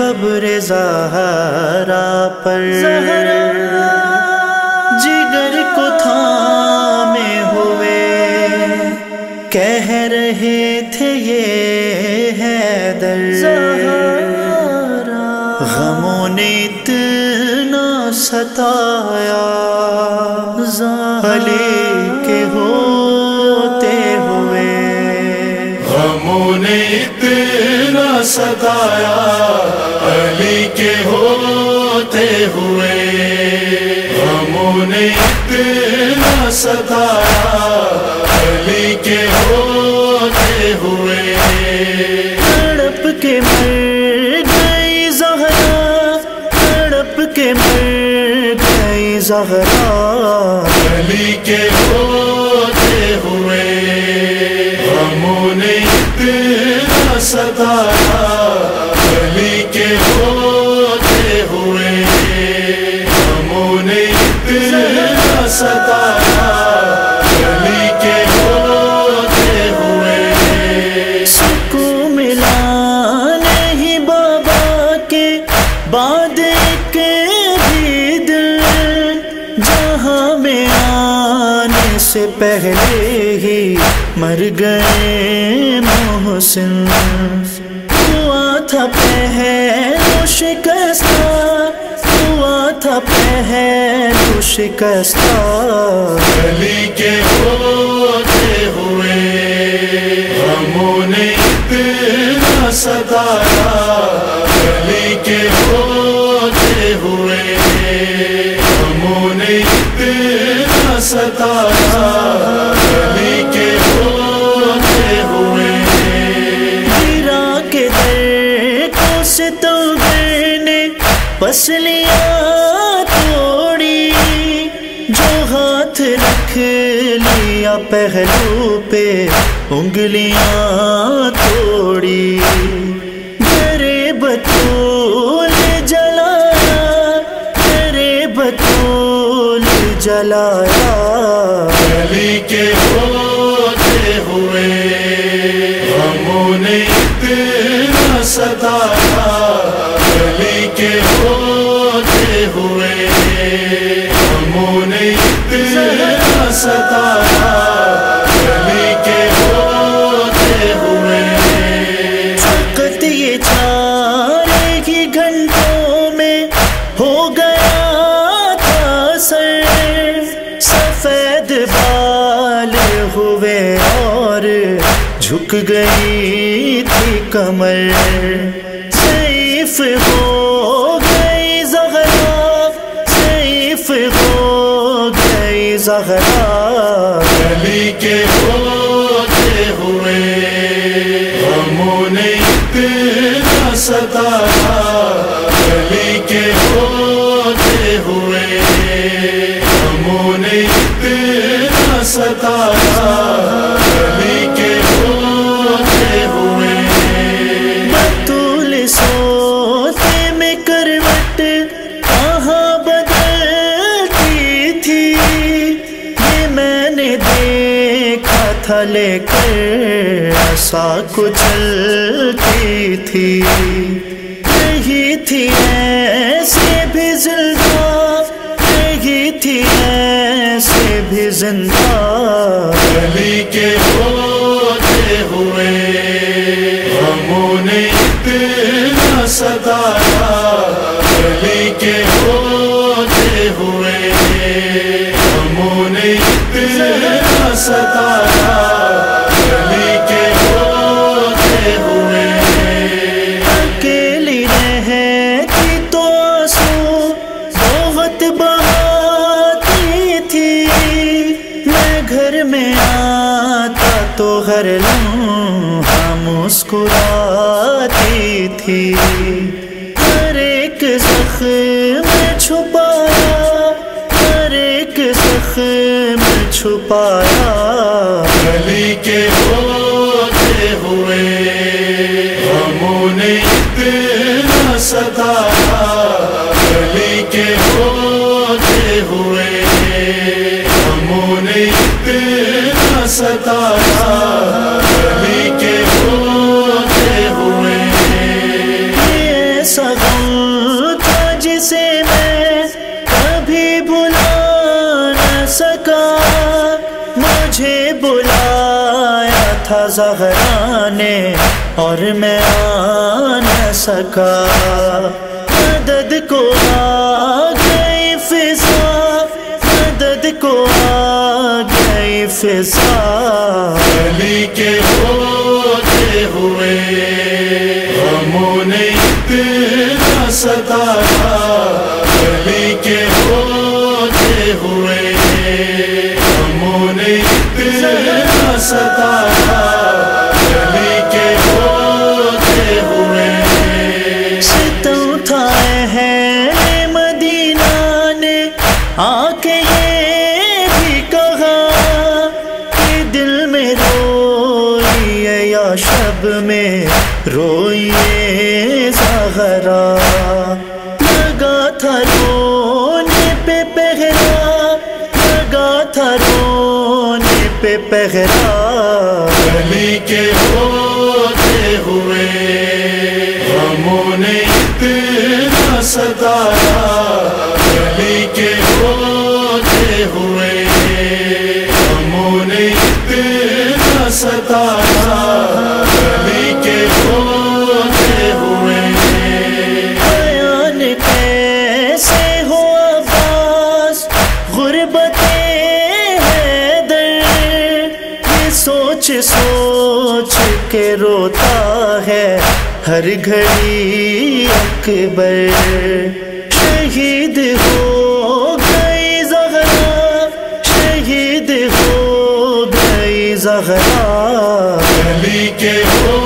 قبر زہرا پر جگر کو تھامے ہوئے کہہ رہے تھے یہ ہے در غموں نے اتنا ستایا علی کے ہوتے ہوئے غموں نے اتنا ستایا کے ہوتے ہوئے غموں نے اتنا ستایا علی کے ہوتے ہوئے تڑپ کے مر گئی زہرا تڑپ کے مر گئی زہرا۔ علی کے ہوتے ہوئے غموں نے اتنا ستایا علی کے ہوتے سے پہلے ہی مر گئے محسن۔ ہوا تھا پہلو شکستہ تھا پہن شکستہ۔ گلی کے ہوتے ہوئے۔ غموں نے اتنا ستایا گلی کے ہوتے ہوئے۔ غموں نے اتنا ستایا پہلو پہ انگلیاں توڑی۔ میرے بطول جلایا، میرے بطول جلایا۔ علی کے ہوتے ہوئے غموں نے اتنا ستایا علی کے ہوتے ہوئے غموں نے اتنا ستایا جھک گئی تھی کمر سیف ہو گئی زہرا، سیف ہو گئی زہرا۔ علی کے ہوتے ہوئے غموں نے اتنا ستایا علی کے ہوتے ہوئے غموں نے اتنا ستایا دیکھا لے کر ایسا کچلتی تھی۔ نہیں تھی ایسے بھی زندہ نہیں تھی ایسے بھی زندہ۔ علی کے ہوتے ہوئے غموں نے اتنا ستایا علی کے ہوتے ہوئے غموں نے اتنا ستایا آتا تو ہر لمحہ مسکراتی تھی۔ ہر ایک زخم چھپایا، ہر ایک زخم چھپایا۔ علی کے ہوتے ہوئے غموں نے اتنا ستایا۔ علی کے ہوتے ہوئے ستایا کہیں کے ہوتے ہوئے۔ سدم تھا جسے میں کبھی بھلا نہ سکا۔ مجھے بلایا تھا زہرا اور میں آ نہ سکا۔ گئی فضا کے ہوتے ہوئے غموں نے اتنا ستایا علی کے ہوتے ہوئے غموں نے اتنا ستایا علی کے ہوتے ہوئے ستم اٹھائے ہیں مدینہ نے آ کے شب میں روئیے زہرا۔ لگا تھا رونے پہ پہرا، لگا تھا رونے پہ پہرا۔ علی کے ہوتے ہوئے، غموں نے اتنا ستایا علی کے ہوتے ہوئے، غموں نے اتنا ستایا غربت حیدر یہ سوچ سوچ کے روتا ہے ہر گھڑی اکبر۔ شہید ہو گئی زہرا، شہید ہو گئی زہرا۔ علی کے ہوتے